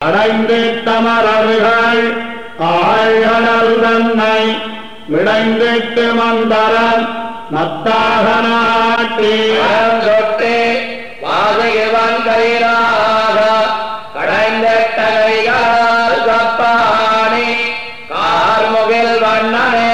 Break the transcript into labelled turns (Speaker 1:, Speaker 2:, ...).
Speaker 1: அடைந்து தமரர்கள் ஆழ்கடல் தன்னை விடைந்திட்டு மந்தரன் நத்தாக நாட்டி
Speaker 2: சொட்டு வாசகிவன் கைராக கடைந்த தகைகால் கப்பாணி கார்முகில் வண்ணனே